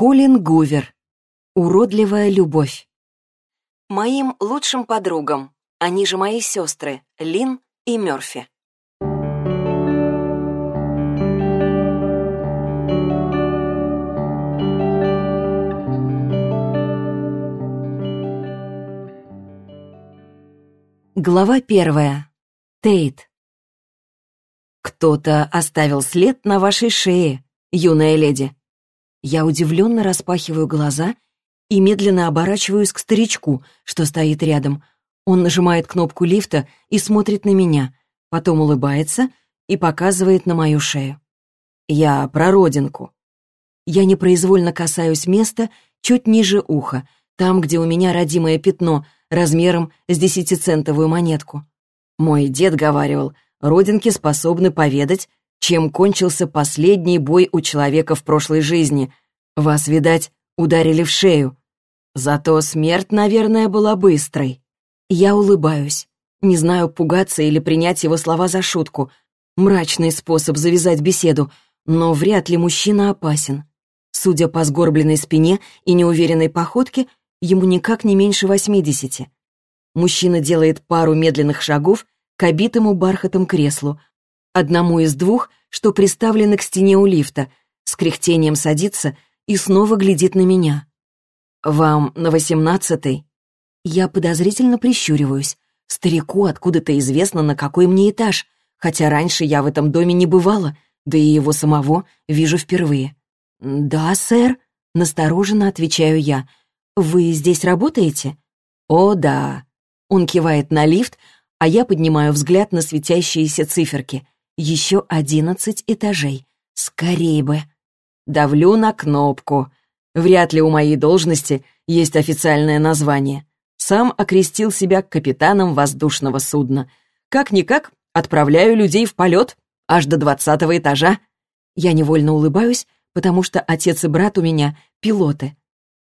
Колин Гувер. Уродливая любовь. Моим лучшим подругам, они же мои сестры, Лин и Мёрфи. Глава первая. Тейт. Кто-то оставил след на вашей шее, юная леди. Я удивленно распахиваю глаза и медленно оборачиваюсь к старичку, что стоит рядом. Он нажимает кнопку лифта и смотрит на меня, потом улыбается и показывает на мою шею. Я про родинку. Я непроизвольно касаюсь места чуть ниже уха, там, где у меня родимое пятно размером с десятицентовую монетку. Мой дед говаривал, родинки способны поведать, чем кончился последний бой у человека в прошлой жизни. Вас, видать, ударили в шею. Зато смерть, наверное, была быстрой. Я улыбаюсь. Не знаю, пугаться или принять его слова за шутку. Мрачный способ завязать беседу, но вряд ли мужчина опасен. Судя по сгорбленной спине и неуверенной походке, ему никак не меньше восьмидесяти. Мужчина делает пару медленных шагов к обитому бархатом креслу, одному из двух, что приставлены к стене у лифта, с кряхтением садится и снова глядит на меня. «Вам на восемнадцатый?» Я подозрительно прищуриваюсь. Старику откуда-то известно, на какой мне этаж, хотя раньше я в этом доме не бывала, да и его самого вижу впервые. «Да, сэр», — настороженно отвечаю я. «Вы здесь работаете?» «О, да». Он кивает на лифт, а я поднимаю взгляд на светящиеся циферки. Еще одиннадцать этажей. Скорей бы. Давлю на кнопку. Вряд ли у моей должности есть официальное название. Сам окрестил себя капитаном воздушного судна. Как-никак отправляю людей в полет аж до двадцатого этажа. Я невольно улыбаюсь, потому что отец и брат у меня — пилоты.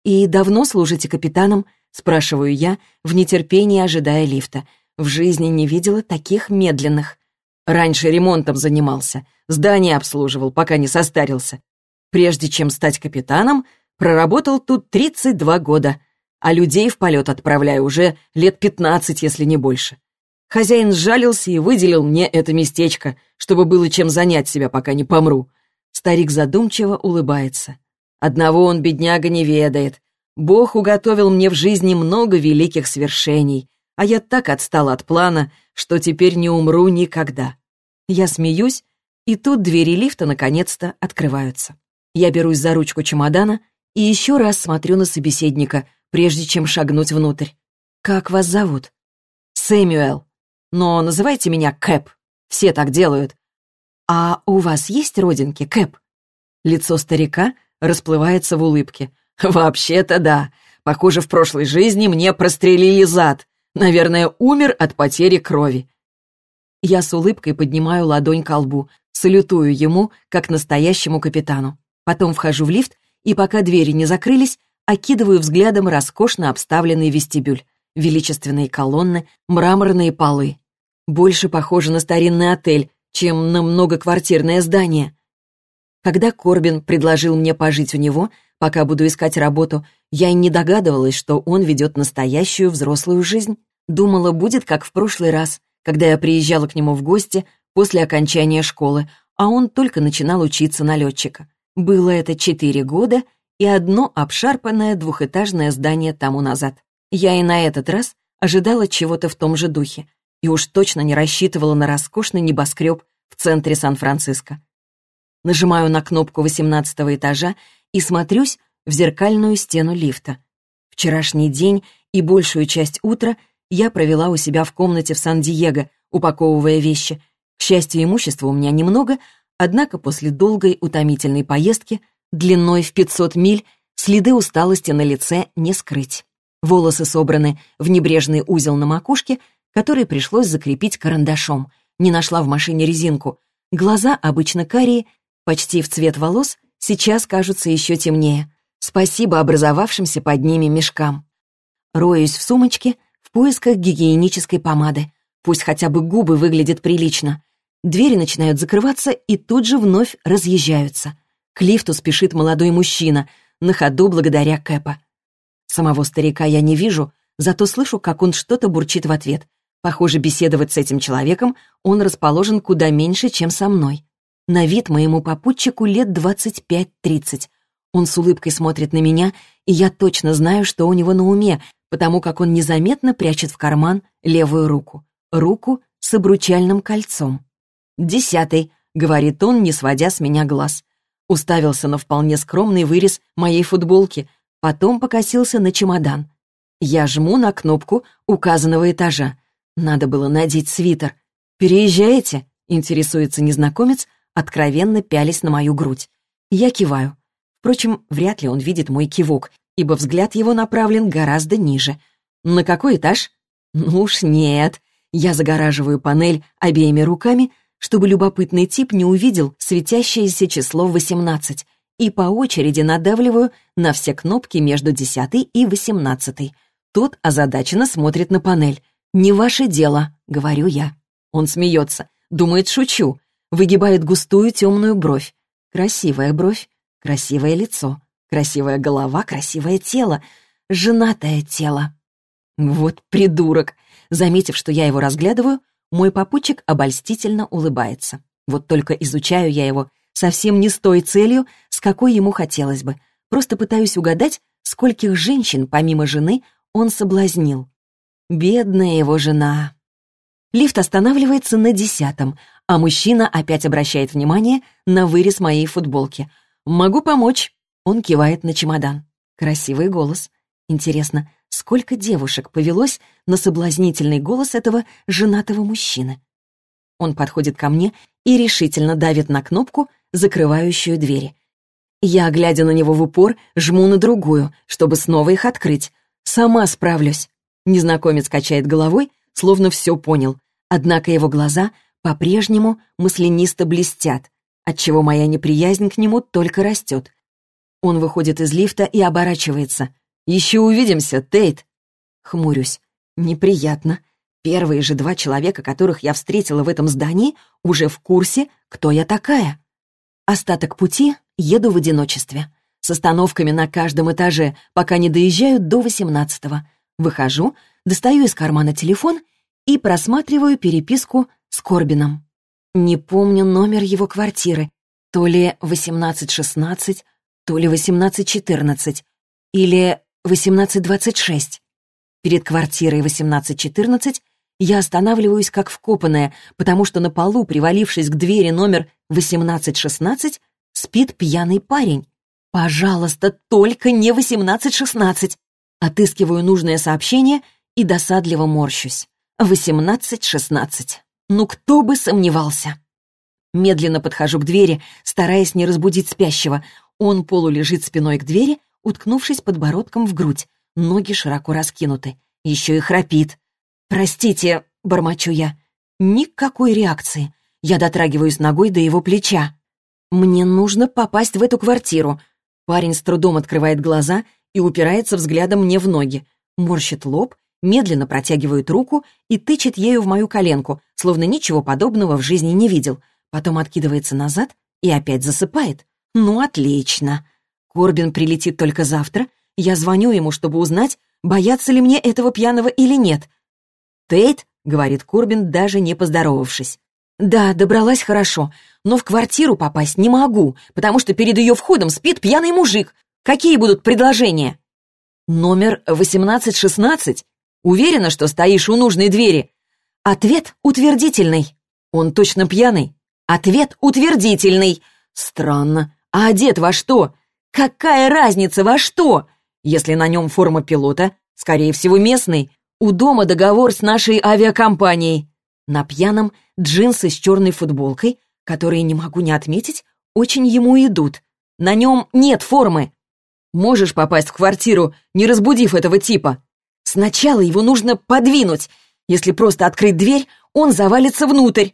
«И давно служите капитаном?» — спрашиваю я, в нетерпении ожидая лифта. В жизни не видела таких медленных. Раньше ремонтом занимался, здание обслуживал, пока не состарился. Прежде чем стать капитаном, проработал тут 32 года, а людей в полет отправляю уже лет 15, если не больше. Хозяин сжалился и выделил мне это местечко, чтобы было чем занять себя, пока не помру. Старик задумчиво улыбается. Одного он, бедняга, не ведает. Бог уготовил мне в жизни много великих свершений, а я так отстал от плана, что теперь не умру никогда. Я смеюсь, и тут двери лифта наконец-то открываются. Я берусь за ручку чемодана и еще раз смотрю на собеседника, прежде чем шагнуть внутрь. «Как вас зовут?» «Сэмюэл. Но называйте меня Кэп. Все так делают». «А у вас есть родинки, Кэп?» Лицо старика расплывается в улыбке. «Вообще-то да. Похоже, в прошлой жизни мне прострелили зад. Наверное, умер от потери крови. Я с улыбкой поднимаю ладонь к лбу, салютую ему, как настоящему капитану. Потом вхожу в лифт, и пока двери не закрылись, окидываю взглядом роскошно обставленный вестибюль. Величественные колонны, мраморные полы. Больше похоже на старинный отель, чем на многоквартирное здание. Когда Корбин предложил мне пожить у него, пока буду искать работу, я и не догадывалась, что он ведет настоящую взрослую жизнь. Думала, будет как в прошлый раз, когда я приезжала к нему в гости после окончания школы, а он только начинал учиться на летчика. Было это четыре года и одно обшарпанное двухэтажное здание тому назад. Я и на этот раз ожидала чего-то в том же духе и уж точно не рассчитывала на роскошный небоскреб в центре Сан-Франциско. Нажимаю на кнопку восемнадцатого этажа и смотрюсь в зеркальную стену лифта. Вчерашний день и большую часть утра я провела у себя в комнате в Сан-Диего, упаковывая вещи. К счастью, имущества у меня немного, однако после долгой утомительной поездки, длиной в 500 миль, следы усталости на лице не скрыть. Волосы собраны в небрежный узел на макушке, который пришлось закрепить карандашом. Не нашла в машине резинку. Глаза, обычно карие, почти в цвет волос, сейчас кажутся еще темнее. Спасибо образовавшимся под ними мешкам. Роюсь в сумочке — поисках гигиенической помады. Пусть хотя бы губы выглядят прилично. Двери начинают закрываться и тут же вновь разъезжаются. К лифту спешит молодой мужчина. на ходу благодаря Кэпа. Самого старика я не вижу, зато слышу, как он что-то бурчит в ответ. Похоже, беседовать с этим человеком он расположен куда меньше, чем со мной. На вид моему попутчику лет 25-30. Он с улыбкой смотрит на меня, и я точно знаю, что у него на уме, потому как он незаметно прячет в карман левую руку. Руку с обручальным кольцом. «Десятый», — говорит он, не сводя с меня глаз. Уставился на вполне скромный вырез моей футболки, потом покосился на чемодан. Я жму на кнопку указанного этажа. Надо было надеть свитер. «Переезжаете?» — интересуется незнакомец, откровенно пялись на мою грудь. Я киваю. Впрочем, вряд ли он видит мой кивок, ибо взгляд его направлен гораздо ниже. «На какой этаж?» «Ну уж нет». Я загораживаю панель обеими руками, чтобы любопытный тип не увидел светящееся число 18, и по очереди надавливаю на все кнопки между 10 и 18. Тот озадаченно смотрит на панель. «Не ваше дело», — говорю я. Он смеется, думает, шучу, выгибает густую темную бровь. Красивая бровь, красивое лицо, красивая голова, красивое тело, женатое тело. Вот придурок. Заметив, что я его разглядываю, мой попутчик обольстительно улыбается. Вот только изучаю я его совсем не с той целью, с какой ему хотелось бы. Просто пытаюсь угадать, скольких женщин, помимо жены, он соблазнил. Бедная его жена. Лифт останавливается на десятом, а мужчина опять обращает внимание на вырез моей футболки. «Могу помочь?» Он кивает на чемодан. Красивый голос. Интересно, сколько девушек повелось на соблазнительный голос этого женатого мужчины. Он подходит ко мне и решительно давит на кнопку, закрывающую двери. Я, глядя на него в упор, жму на другую, чтобы снова их открыть. Сама справлюсь. Незнакомец качает головой, словно все понял. Однако его глаза по-прежнему маслянисто блестят, отчего моя неприязнь к нему только растет. Он выходит из лифта и оборачивается. «Еще увидимся, Тейт!» Хмурюсь. Неприятно. Первые же два человека, которых я встретила в этом здании, уже в курсе, кто я такая. Остаток пути еду в одиночестве. С остановками на каждом этаже, пока не доезжаю до восемнадцатого. Выхожу, достаю из кармана телефон и просматриваю переписку с Корбином. Не помню номер его квартиры. То ли 1816, то ли 1814, или 1826. Перед квартирой 1814 я останавливаюсь как вкопанная, потому что на полу, привалившись к двери номер 1816, спит пьяный парень. Пожалуйста, только не 1816. Отыскиваю нужное сообщение и досадливо морщусь. 18-16. Ну кто бы сомневался. Медленно подхожу к двери, стараясь не разбудить спящего. Он полулежит спиной к двери, уткнувшись подбородком в грудь, ноги широко раскинуты. Еще и храпит. «Простите», — бормочу я. Никакой реакции. Я дотрагиваюсь ногой до его плеча. «Мне нужно попасть в эту квартиру». Парень с трудом открывает глаза и упирается взглядом мне в ноги. Морщит лоб, медленно протягивает руку и тычет ею в мою коленку, словно ничего подобного в жизни не видел. Потом откидывается назад и опять засыпает. «Ну, отлично!» Корбин прилетит только завтра. Я звоню ему, чтобы узнать, боятся ли мне этого пьяного или нет. «Тейт», — говорит Корбин, даже не поздоровавшись. «Да, добралась хорошо, но в квартиру попасть не могу, потому что перед ее входом спит пьяный мужик. Какие будут предложения?» «Номер 1816. Уверена, что стоишь у нужной двери?» «Ответ утвердительный». «Он точно пьяный?» «Ответ утвердительный». «Странно. А одет во что?» Какая разница во что? Если на нем форма пилота, скорее всего, местный. У дома договор с нашей авиакомпанией. На пьяном джинсы с черной футболкой, которые, не могу не отметить, очень ему идут. На нем нет формы. Можешь попасть в квартиру, не разбудив этого типа. Сначала его нужно подвинуть. Если просто открыть дверь, он завалится внутрь.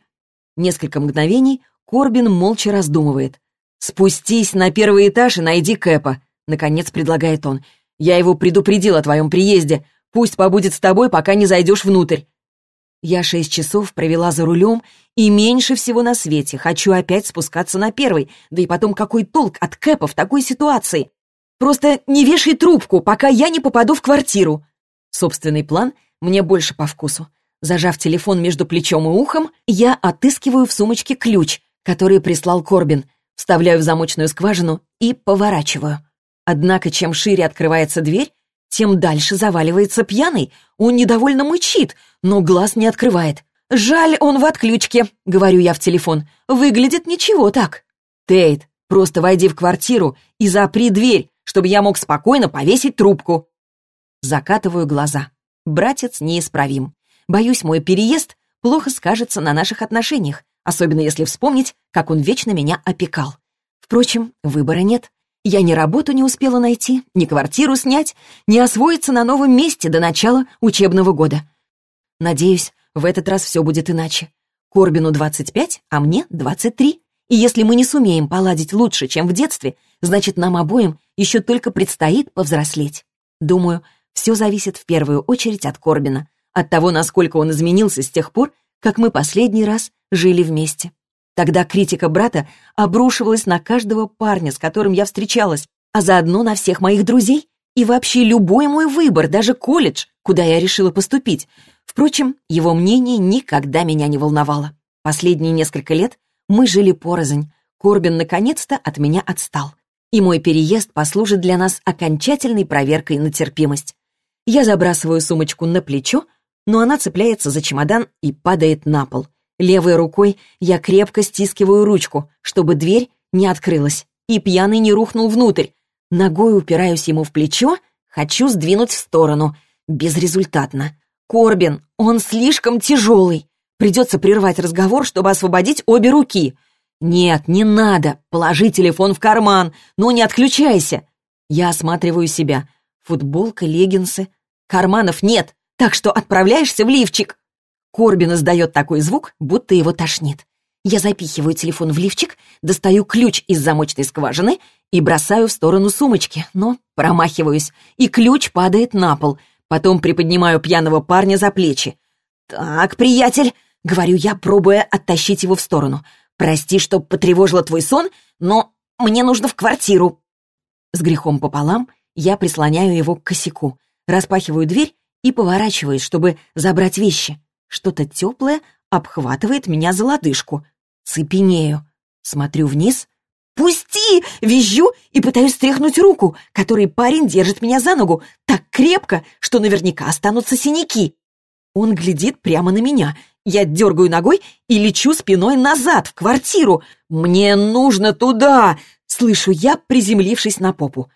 Несколько мгновений Корбин молча раздумывает. «Спустись на первый этаж и найди Кэпа», — наконец предлагает он. «Я его предупредил о твоем приезде. Пусть побудет с тобой, пока не зайдешь внутрь». Я шесть часов провела за рулем, и меньше всего на свете хочу опять спускаться на первый, да и потом какой толк от Кэпа в такой ситуации? Просто не вешай трубку, пока я не попаду в квартиру. Собственный план мне больше по вкусу. Зажав телефон между плечом и ухом, я отыскиваю в сумочке ключ, который прислал Корбин, вставляю в замочную скважину и поворачиваю. Однако, чем шире открывается дверь, тем дальше заваливается пьяный. Он недовольно мычит, но глаз не открывает. «Жаль, он в отключке», — говорю я в телефон. «Выглядит ничего так». «Тейт, просто войди в квартиру и запри дверь, чтобы я мог спокойно повесить трубку». Закатываю глаза. Братец неисправим. Боюсь, мой переезд плохо скажется на наших отношениях, особенно если вспомнить, как он вечно меня опекал. Впрочем, выбора нет. Я ни работу не успела найти, ни квартиру снять, ни освоиться на новом месте до начала учебного года. Надеюсь, в этот раз все будет иначе. Корбину 25, а мне 23. И если мы не сумеем поладить лучше, чем в детстве, значит, нам обоим еще только предстоит повзрослеть. Думаю, все зависит в первую очередь от Корбина, от того, насколько он изменился с тех пор, как мы последний раз жили вместе. Тогда критика брата обрушивалась на каждого парня, с которым я встречалась, а заодно на всех моих друзей и вообще любой мой выбор, даже колледж, куда я решила поступить. Впрочем, его мнение никогда меня не волновало. Последние несколько лет мы жили порознь. Корбин наконец-то от меня отстал. И мой переезд послужит для нас окончательной проверкой на терпимость. Я забрасываю сумочку на плечо, но она цепляется за чемодан и падает на пол. Левой рукой я крепко стискиваю ручку, чтобы дверь не открылась, и пьяный не рухнул внутрь. Ногой упираюсь ему в плечо, хочу сдвинуть в сторону. Безрезультатно. Корбин, он слишком тяжелый. Придется прервать разговор, чтобы освободить обе руки. Нет, не надо. Положи телефон в карман, но не отключайся. Я осматриваю себя. Футболка, леггинсы. Карманов нет, так что отправляешься в лифчик. Корбин издает такой звук, будто его тошнит. Я запихиваю телефон в лифчик, достаю ключ из замочной скважины и бросаю в сторону сумочки, но промахиваюсь, и ключ падает на пол. Потом приподнимаю пьяного парня за плечи. «Так, приятель», — говорю я, пробуя оттащить его в сторону. «Прости, что потревожила твой сон, но мне нужно в квартиру». С грехом пополам я прислоняю его к косяку, распахиваю дверь и поворачиваюсь, чтобы забрать вещи. Что-то теплое обхватывает меня за лодыжку. Цепенею. Смотрю вниз. «Пусти!» — визжу и пытаюсь стряхнуть руку, которой парень держит меня за ногу так крепко, что наверняка останутся синяки. Он глядит прямо на меня. Я дергаю ногой и лечу спиной назад, в квартиру. «Мне нужно туда!» — слышу я, приземлившись на попу.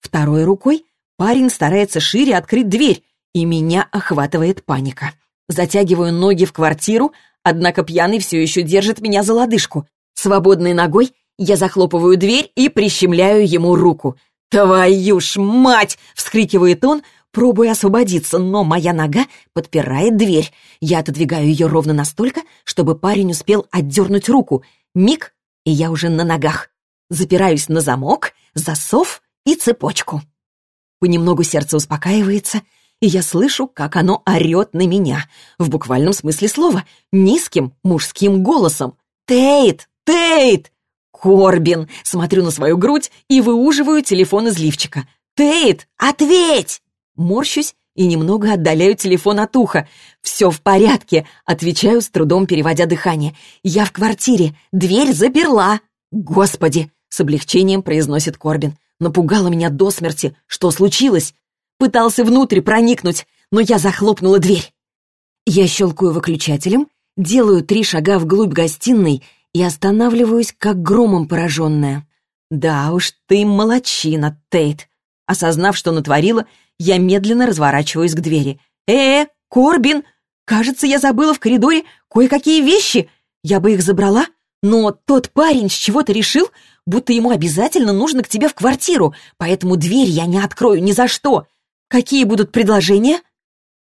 Второй рукой парень старается шире открыть дверь, и меня охватывает паника. Затягиваю ноги в квартиру, однако пьяный все еще держит меня за лодыжку. Свободной ногой я захлопываю дверь и прищемляю ему руку. «Твою ж мать!» — вскрикивает он, пробуя освободиться, но моя нога подпирает дверь. Я отодвигаю ее ровно настолько, чтобы парень успел отдернуть руку. Миг, и я уже на ногах. Запираюсь на замок, засов и цепочку. Понемногу сердце успокаивается — и я слышу, как оно орет на меня. В буквальном смысле слова. Низким мужским голосом. «Тейт! Тейт!» «Корбин!» Смотрю на свою грудь и выуживаю телефон из лифчика. «Тейт, ответь!» Морщусь и немного отдаляю телефон от уха. «Все в порядке», — отвечаю, с трудом переводя дыхание. «Я в квартире, дверь заперла». «Господи!» — с облегчением произносит Корбин. «Напугала меня до смерти. Что случилось?» Пытался внутрь проникнуть, но я захлопнула дверь. Я щелкаю выключателем, делаю три шага вглубь гостиной и останавливаюсь, как громом пораженная. Да уж, ты молочина, Тейт. Осознав, что натворила, я медленно разворачиваюсь к двери. «Э, Корбин! Кажется, я забыла в коридоре кое-какие вещи. Я бы их забрала, но тот парень с чего-то решил, будто ему обязательно нужно к тебе в квартиру, поэтому дверь я не открою ни за что. Какие будут предложения?»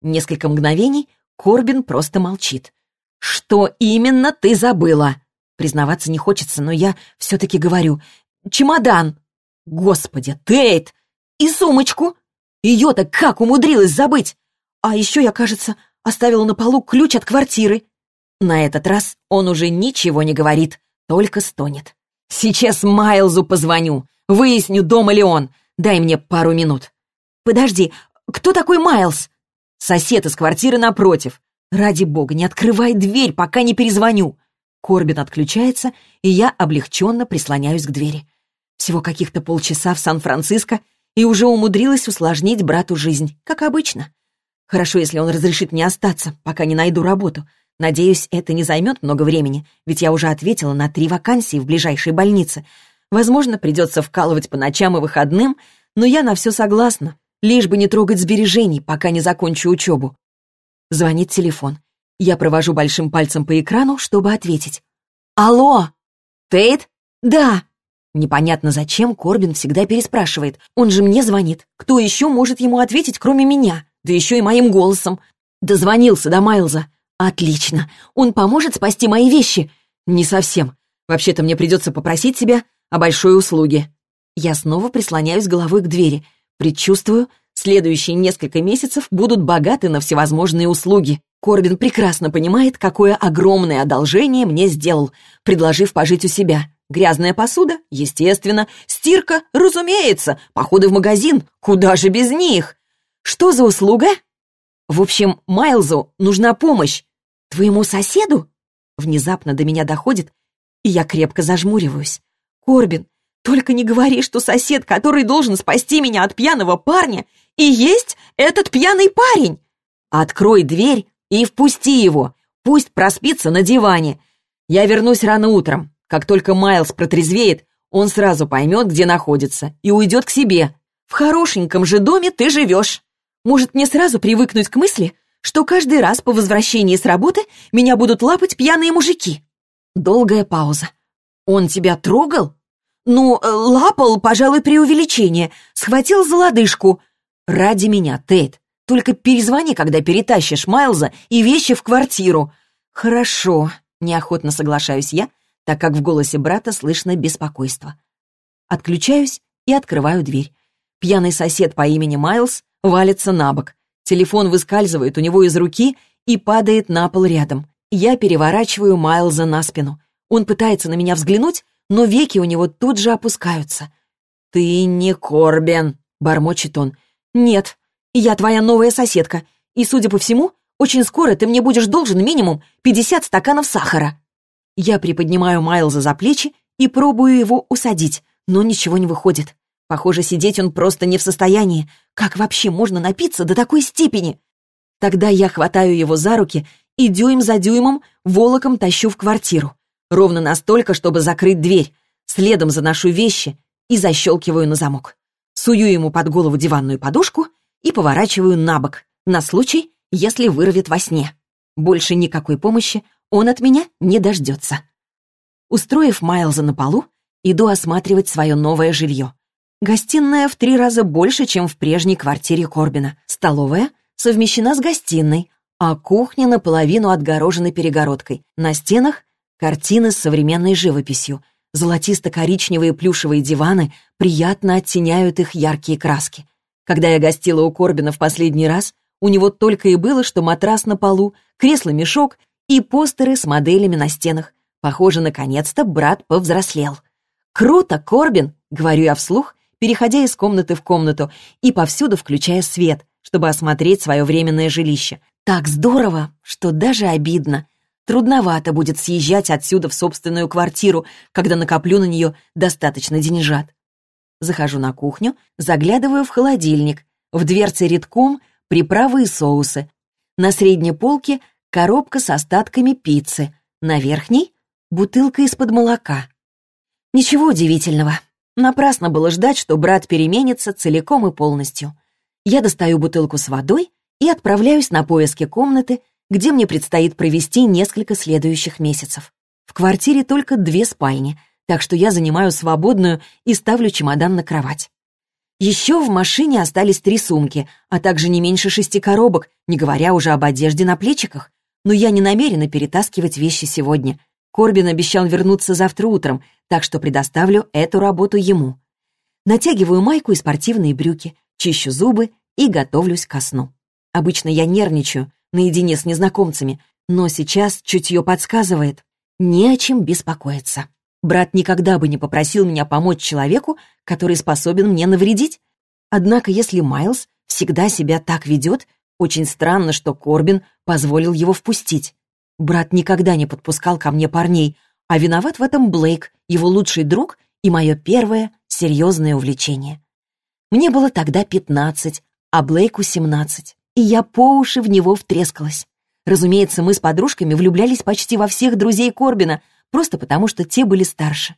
Несколько мгновений Корбин просто молчит. «Что именно ты забыла?» Признаваться не хочется, но я все-таки говорю. «Чемодан!» «Господи, Тейт! И сумочку! Ее-то как умудрилась забыть! А еще я, кажется, оставила на полу ключ от квартиры». На этот раз он уже ничего не говорит, только стонет. «Сейчас Майлзу позвоню, выясню, дома ли он. Дай мне пару минут». «Подожди, кто такой Майлз?» «Сосед из квартиры напротив. Ради бога, не открывай дверь, пока не перезвоню». Корбин отключается, и я облегченно прислоняюсь к двери. Всего каких-то полчаса в Сан-Франциско, и уже умудрилась усложнить брату жизнь, как обычно. Хорошо, если он разрешит мне остаться, пока не найду работу. Надеюсь, это не займет много времени, ведь я уже ответила на три вакансии в ближайшей больнице. Возможно, придется вкалывать по ночам и выходным, но я на все согласна, лишь бы не трогать сбережений, пока не закончу учебу. Звонит телефон. Я провожу большим пальцем по экрану, чтобы ответить. «Алло! Тейт? Да!» Непонятно зачем Корбин всегда переспрашивает. Он же мне звонит. Кто еще может ему ответить, кроме меня? Да еще и моим голосом. Дозвонился до Майлза. Отлично. Он поможет спасти мои вещи? Не совсем. Вообще-то мне придется попросить себя о большой услуге. Я снова прислоняюсь головой к двери. Предчувствую, следующие несколько месяцев будут богаты на всевозможные услуги. Корбин прекрасно понимает, какое огромное одолжение мне сделал, предложив пожить у себя. Грязная посуда? Естественно. Стирка? Разумеется. Походы в магазин? Куда же без них? Что за услуга? В общем, Майлзу нужна помощь. Твоему соседу? Внезапно до меня доходит, и я крепко зажмуриваюсь. Корбин, только не говори, что сосед, который должен спасти меня от пьяного парня, и есть этот пьяный парень. Открой дверь и впусти его. Пусть проспится на диване. Я вернусь рано утром. Как только Майлз протрезвеет, он сразу поймет, где находится, и уйдет к себе. В хорошеньком же доме ты живешь. Может, мне сразу привыкнуть к мысли, что каждый раз по возвращении с работы меня будут лапать пьяные мужики? Долгая пауза. Он тебя трогал? Ну, э, лапал, пожалуй, преувеличение. Схватил за лодыжку. Ради меня, Тейт. Только перезвони, когда перетащишь Майлза и вещи в квартиру. Хорошо, неохотно соглашаюсь я, так как в голосе брата слышно беспокойство. Отключаюсь и открываю дверь. Пьяный сосед по имени Майлз валится на бок. Телефон выскальзывает у него из руки и падает на пол рядом. Я переворачиваю Майлза на спину. Он пытается на меня взглянуть, но веки у него тут же опускаются. «Ты не Корбен», — бормочет он. «Нет, я твоя новая соседка, и, судя по всему, очень скоро ты мне будешь должен минимум 50 стаканов сахара». Я приподнимаю Майлза за плечи и пробую его усадить, но ничего не выходит. Похоже, сидеть он просто не в состоянии. Как вообще можно напиться до такой степени? Тогда я хватаю его за руки и дюйм за дюймом волоком тащу в квартиру. Ровно настолько, чтобы закрыть дверь. Следом заношу вещи и защелкиваю на замок. Сую ему под голову диванную подушку и поворачиваю на бок, на случай, если вырвет во сне. Больше никакой помощи он от меня не дождется. Устроив Майлза на полу, иду осматривать свое новое жилье. Гостиная в три раза больше, чем в прежней квартире Корбина. Столовая совмещена с гостиной, а кухня наполовину отгорожена перегородкой. На стенах картины с современной живописью. Золотисто-коричневые плюшевые диваны приятно оттеняют их яркие краски. Когда я гостила у Корбина в последний раз, у него только и было, что матрас на полу, кресло-мешок и постеры с моделями на стенах. Похоже, наконец-то брат повзрослел. «Круто, Корбин!» — говорю я вслух, переходя из комнаты в комнату и повсюду включая свет, чтобы осмотреть свое временное жилище. Так здорово, что даже обидно. Трудновато будет съезжать отсюда в собственную квартиру, когда накоплю на нее достаточно деньжат. Захожу на кухню, заглядываю в холодильник. В дверце редком приправы и соусы. На средней полке коробка с остатками пиццы, на верхней — бутылка из-под молока. Ничего удивительного. Напрасно было ждать, что брат переменится целиком и полностью. Я достаю бутылку с водой и отправляюсь на поиски комнаты, где мне предстоит провести несколько следующих месяцев. В квартире только две спальни, так что я занимаю свободную и ставлю чемодан на кровать. Еще в машине остались три сумки, а также не меньше шести коробок, не говоря уже об одежде на плечиках но я не намерена перетаскивать вещи сегодня. Корбин обещал вернуться завтра утром, так что предоставлю эту работу ему. Натягиваю майку и спортивные брюки, чищу зубы и готовлюсь ко сну. Обычно я нервничаю, наедине с незнакомцами, но сейчас чутье подсказывает. Не о чем беспокоиться. Брат никогда бы не попросил меня помочь человеку, который способен мне навредить. Однако если Майлз всегда себя так ведет, очень странно, что Корбин позволил его впустить. Брат никогда не подпускал ко мне парней, а виноват в этом Блейк, его лучший друг и мое первое серьезное увлечение. Мне было тогда пятнадцать, а Блейку семнадцать, и я по уши в него втрескалась. Разумеется, мы с подружками влюблялись почти во всех друзей Корбина, просто потому что те были старше.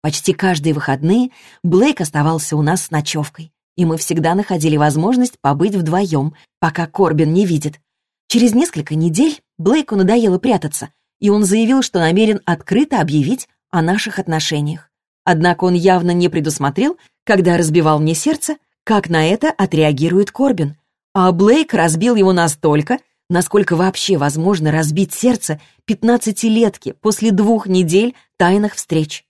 Почти каждые выходные Блейк оставался у нас с ночевкой, и мы всегда находили возможность побыть вдвоем, пока Корбин не видит. Через несколько недель Блейку надоело прятаться, и он заявил, что намерен открыто объявить о наших отношениях. Однако он явно не предусмотрел, когда разбивал мне сердце, как на это отреагирует Корбин. А Блейк разбил его настолько, насколько вообще возможно разбить сердце пятнадцатилетки после двух недель тайных встреч.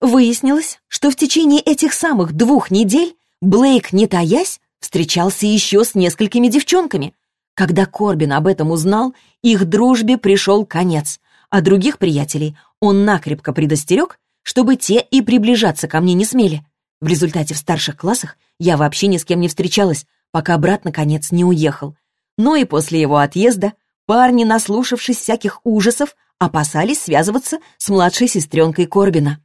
Выяснилось, что в течение этих самых двух недель Блейк, не таясь, встречался еще с несколькими девчонками. Когда Корбин об этом узнал, их дружбе пришел конец, а других приятелей он накрепко предостерег, чтобы те и приближаться ко мне не смели. В результате в старших классах я вообще ни с кем не встречалась, пока брат, наконец, не уехал. Но и после его отъезда парни, наслушавшись всяких ужасов, опасались связываться с младшей сестренкой Корбина.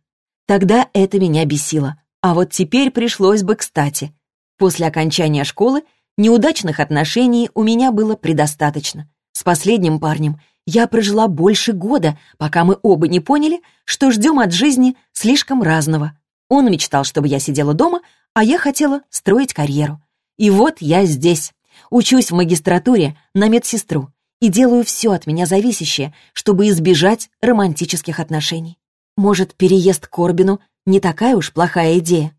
Тогда это меня бесило. А вот теперь пришлось бы кстати. После окончания школы неудачных отношений у меня было предостаточно. С последним парнем я прожила больше года, пока мы оба не поняли, что ждем от жизни слишком разного. Он мечтал, чтобы я сидела дома, а я хотела строить карьеру. И вот я здесь. Учусь в магистратуре на медсестру и делаю все от меня зависящее, чтобы избежать романтических отношений. Может, переезд к Корбину не такая уж плохая идея.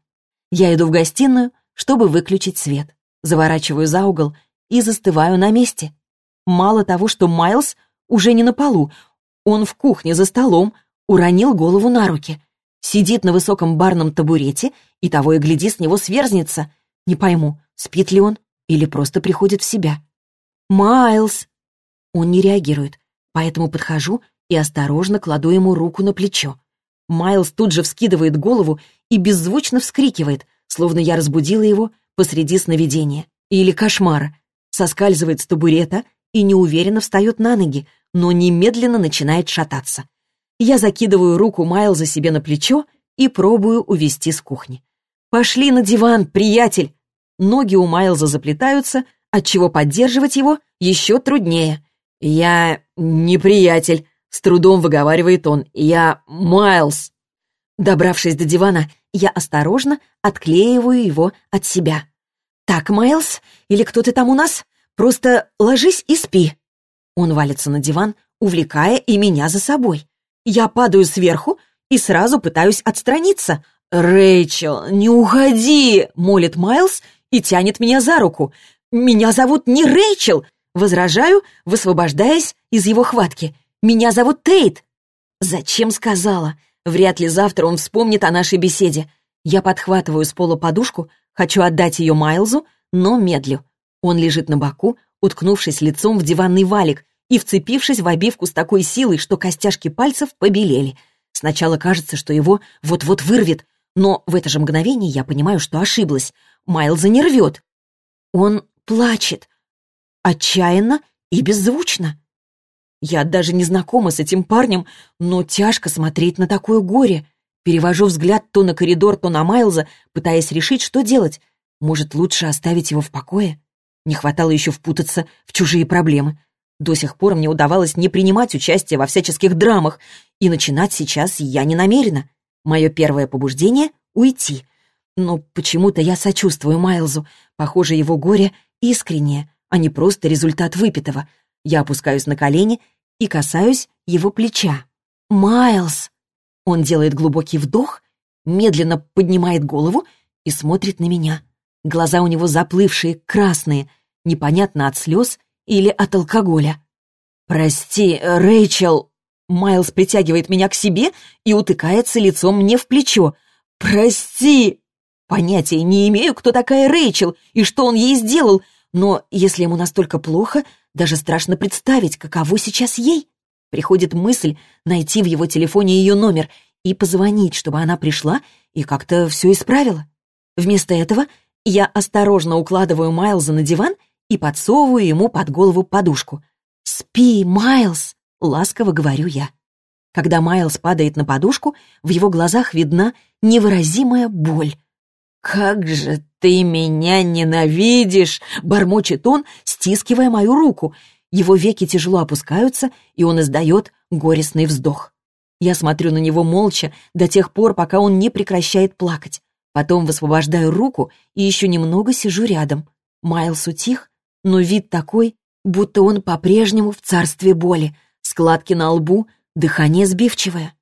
Я иду в гостиную, чтобы выключить свет. Заворачиваю за угол и застываю на месте. Мало того, что Майлз уже не на полу, он в кухне за столом уронил голову на руки. Сидит на высоком барном табурете, и того и гляди, с него сверзнется. Не пойму, спит ли он или просто приходит в себя. «Майлз!» Он не реагирует, поэтому подхожу и осторожно кладу ему руку на плечо. Майлз тут же вскидывает голову и беззвучно вскрикивает, словно я разбудила его посреди сновидения или кошмара. Соскальзывает с табурета и неуверенно встает на ноги, но немедленно начинает шататься. Я закидываю руку Майлза себе на плечо и пробую увести с кухни. «Пошли на диван, приятель!» Ноги у Майлза заплетаются, отчего поддерживать его еще труднее. «Я не приятель», с трудом выговаривает он. «Я Майлз». Добравшись до дивана, я осторожно отклеиваю его от себя. «Так, Майлз, или кто ты там у нас? Просто ложись и спи». Он валится на диван, увлекая и меня за собой. Я падаю сверху и сразу пытаюсь отстраниться. «Рэйчел, не уходи!» — молит Майлз и тянет меня за руку. «Меня зовут не Рэйчел!» — возражаю, высвобождаясь из его хватки. Меня зовут Тейт!» «Зачем сказала? Вряд ли завтра он вспомнит о нашей беседе. Я подхватываю с пола подушку, хочу отдать ее Майлзу, но медлю. Он лежит на боку, уткнувшись лицом в диванный валик и вцепившись в обивку с такой силой, что костяшки пальцев побелели. Сначала кажется, что его вот-вот вырвет, но в это же мгновение я понимаю, что ошиблась. Майлза не рвет. Он плачет. Отчаянно и беззвучно. Я даже не знакома с этим парнем, но тяжко смотреть на такое горе. Перевожу взгляд то на коридор, то на Майлза, пытаясь решить, что делать. Может, лучше оставить его в покое? Не хватало еще впутаться в чужие проблемы. До сих пор мне удавалось не принимать участие во всяческих драмах, и начинать сейчас я не намерена. Мое первое побуждение — уйти. Но почему-то я сочувствую Майлзу. Похоже, его горе искреннее, а не просто результат выпитого — я опускаюсь на колени и касаюсь его плеча. «Майлз!» Он делает глубокий вдох, медленно поднимает голову и смотрит на меня. Глаза у него заплывшие, красные, непонятно от слез или от алкоголя. «Прости, Рэйчел!» Майлз притягивает меня к себе и утыкается лицом мне в плечо. «Прости!» Понятия не имею, кто такая Рэйчел и что он ей сделал, но если ему настолько плохо, даже страшно представить, каково сейчас ей. Приходит мысль найти в его телефоне ее номер и позвонить, чтобы она пришла и как-то все исправила. Вместо этого Я осторожно укладываю Майлза на диван и подсовываю ему под голову подушку. «Спи, Майлз!» — ласково говорю я. Когда Майлз падает на подушку, в его глазах видна невыразимая боль. «Как же ты меня ненавидишь!» — бормочет он, стискивая мою руку. Его веки тяжело опускаются, и он издает горестный вздох. Я смотрю на него молча до тех пор, пока он не прекращает плакать. Потом высвобождаю руку и еще немного сижу рядом. Майлз утих, но вид такой, будто он по-прежнему в царстве боли. Складки на лбу, дыхание сбивчивое.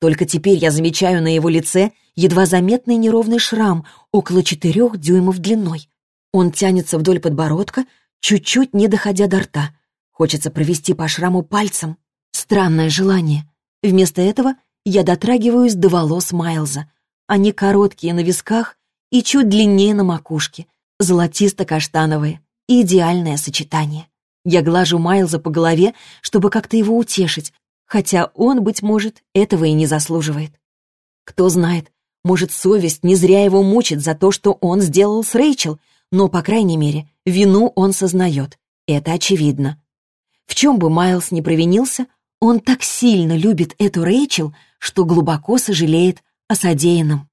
Только теперь я замечаю на его лице едва заметный неровный шрам, около четырех дюймов длиной. Он тянется вдоль подбородка, чуть-чуть не доходя до рта. Хочется провести по шраму пальцем. Странное желание. Вместо этого я дотрагиваюсь до волос Майлза. Они короткие на висках и чуть длиннее на макушке, золотисто-каштановые. Идеальное сочетание. Я глажу Майлза по голове, чтобы как-то его утешить, хотя он, быть может, этого и не заслуживает. Кто знает, может, совесть не зря его мучит за то, что он сделал с Рэйчел, но, по крайней мере, вину он сознает. Это очевидно. В чем бы Майлз не провинился, он так сильно любит эту Рэйчел, что глубоко сожалеет о содеянном.